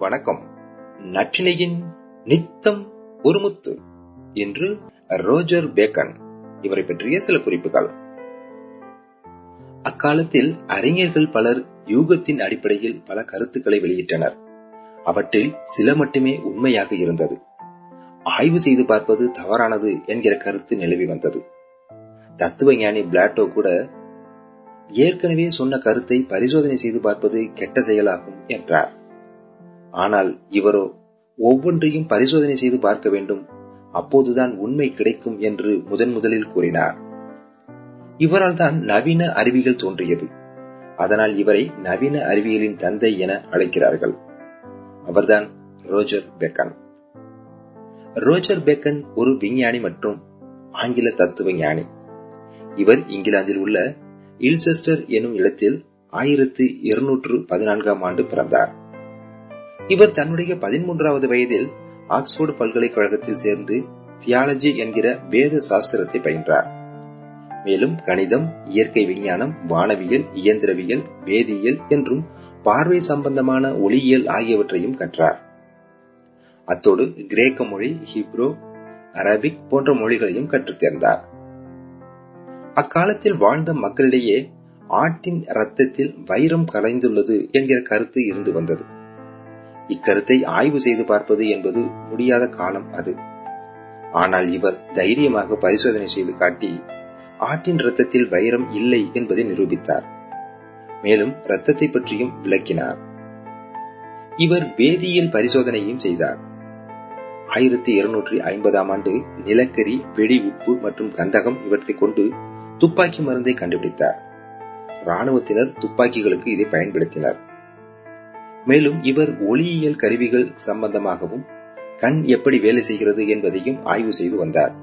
வணக்கம். நற்றினையின் நித்தம் ஒருமுத்து என்று ரோஜர் பேக்கன் இவரை பற்றிய சில குறிப்புகள். அக்காலத்தில் அறிஞர்கள் பலர் யூகத்தின் அடிப்படையில் பல கருத்துக்களை வெளியிட்டனர். அவற்றில் சில மட்டுமே உண்மையாக இருந்தது. ஆய்வு செய்து பார்ப்பது தவறானது என்கிற கருத்து நிலவி வந்தது. தத்துவ ஞானி பிளாட்டோ கூட ஏற்கனவே சொன்ன கருத்தை பரிசோதனை செய்து பார்ப்பது கெட்ட செயலாகும் என்றார். ஆனால் இவரோ ஒவ்வொன்றையும் பரிசோதனை செய்து பார்க்க வேண்டும். அப்போதுதான் உண்மை கிடைக்கும் என்று முதன் முதலில் கூறினார். இவரால் தான் நவீன அறிவியல் தோன்றியது. அதனால் இவரை நவீன அறிவியலின் தந்தை என அழைக்கிறார்கள். அவர்தான் ரோஜர் பெக்கன். ரோஜர் பெக்கன் ஒரு விஞ்ஞானி மற்றும் ஆங்கில தத்துவ ஞானி. இவர் இங்கிலாந்தில் உள்ள இல்செஸ்டர் எனும் இடத்தில் ஆயிரத்தி இருநூற்று பதினான்காம் ஆண்டு பிறந்தார். இவர் தன்னுடைய பதிமூன்றாவது வயதில் ஆக்ஸ்போர்டு பல்கலைக்கழகத்தில் சேர்ந்து தியாலஜி என்கிற வேத சாஸ்திரத்தை பயின்றார். மேலும் கணிதம் இயற்கை விஞ்ஞானம் வானவியல் இயந்திரவியல் வேதியியல் என்றும் பார்வை சம்பந்தமான ஒளியியல் ஆகியவற்றையும் கற்றார். அத்தோடு கிரேக்க மொழி ஹிப்ரோ அரபிக் போன்ற மொழிகளையும் கற்றுத் தேர்ந்தார். அக்காலத்தில் வாழ்ந்த மக்களிடையே ஆட்டின் ரத்தத்தில் வைரம் கலைந்துள்ளது என்கிற கருத்து இருந்து வந்தது. இக்கருத்தை ஆய்வு செய்து பார்ப்பது என்பது முடியாத காலம் அது. ஆனால் இவர் தைரியமாக பரிசோதனை செய்து காட்டி ஆட்டின் ரத்தத்தில் வைரம் இல்லை என்பதை நிரூபித்தார். மேலும் இரத்தத்தை பற்றியும் விளக்கினார். இவர் வேதியியல் பரிசோதனையும் செய்தார். ஆயிரத்தி இருநூற்றி ஐம்பதாம் ஆண்டு நிலக்கரி வெடி உப்பு மற்றும் கந்தகம் இவற்றை கொண்டு துப்பாக்கி மருந்தை கண்டுபிடித்தார். ராணுவத்தினர் துப்பாக்கிகளுக்கு இதை பயன்படுத்தினர். மேலும் இவர் ஒளியியல் கருவிகள் சம்பந்தமாகவும் கண் எப்படி வேலை செய்கிறது என்பதையும் ஆய்வு செய்து வந்தார்.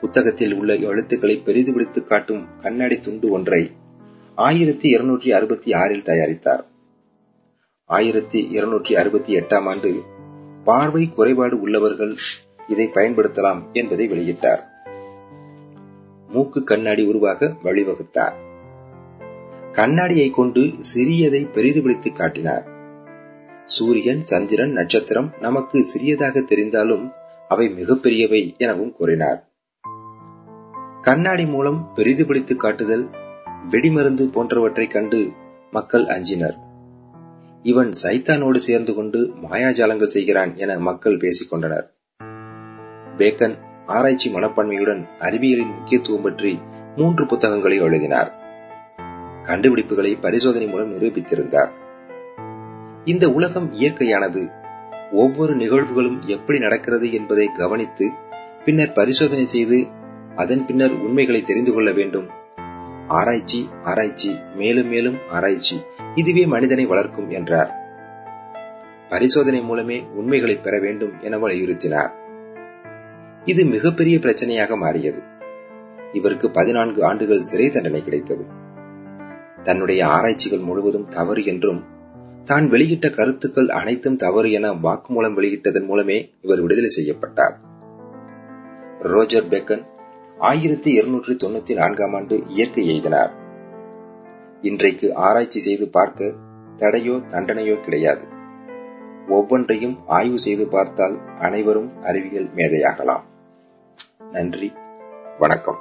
புத்தகத்தில் உள்ள எழுத்துக்களை பெரிதுபிடித்து காட்டும் கண்ணாடி துண்டு ஒன்றை ஆயிரத்தி இருநூற்றி அறுபத்தி ஆறில் தயாரித்தார். ஆயிரத்தி இருநூற்றி அறுபத்தி எட்டாம் ஆண்டு பார்வை குறைபாடு உள்ளவர்கள் இதை பயன்படுத்தலாம் என்பதை வெளியிட்டார். மூக்கு கண்ணாடி உருவாக வழிவகுத்தார். கண்ணாடியை கொண்டு சிறியதை பெரிதுபிடித்து காட்டினார். சூரியன் சந்திரன் நட்சத்திரம் நமக்கு சிறியதாக தெரிந்தாலும் அவை மிகப்பெரியவை எனவும் கூறினார். கண்ணாடி மூலம் பெரிதுபிடித்து காட்டுதல் வெடிமருந்து போன்றவற்றை கண்டு மக்கள் அஞ்சினர். இவன் சைத்தானோடு சேர்ந்து கொண்டு மாயாஜாலங்கள் செய்கிறான் என மக்கள் பேசிக் கொண்டனர். பேக்கன் ஆராய்ச்சி மனப்பான்மையுடன் அறிவியலின் முக்கியத்துவம் பற்றி மூன்று புத்தகங்களை எழுதினார். கண்டுபிடிப்புகளை பரிசோதனை மூலம் நிரூபித்திருந்தார். இந்த உலகம் இயற்கையானது. ஒவ்வொரு நிகழ்வுகளும் எப்படி நடக்கிறது என்பதை கவனித்து பின்னர் பரிசோதனை செய்து அதன் பின்னர் உண்மைகளை தெரிந்து கொள்ள வேண்டும். ஆராய்ச்சி ஆராய்ச்சி மேலும் மேலும் ஆராய்ச்சி இதுவே மனிதனை வளர்க்கும் என்றார். பரிசோதனை மூலமே உண்மைகளை பெற வேண்டும் என வலியுறுத்தினார். இது மிகப்பெரிய பிரச்சனையாக மாறியது. இவருக்கு பதினான்கு ஆண்டுகள் சிறை தண்டனை கிடைத்தது. தன்னுடைய ஆராய்ச்சிகள் முழுவதும் தவறு என்றும் தான் வெளியிட்ட கருத்துக்கள் அனைத்தும் தவறு என வாக்குமூலம் வெளியிட்டதன் மூலமே இவர் விடுதலை செய்யப்பட்டார். ரோஜர் பெக்கன் ஆயிரத்தி இருநூற்றி தொண்ணூத்தி நான்காம் ஆண்டு இயற்கை எழுதினார் இன்றைக்கு ஆராய்ச்சி செய்து பார்க்க தடையோ தண்டனையோ கிடையாது. ஒவ்வொன்றையும் ஆய்வு செய்து பார்த்தால் அனைவரும் அறிவியல் மேதையாகலாம். நன்றி வணக்கம்.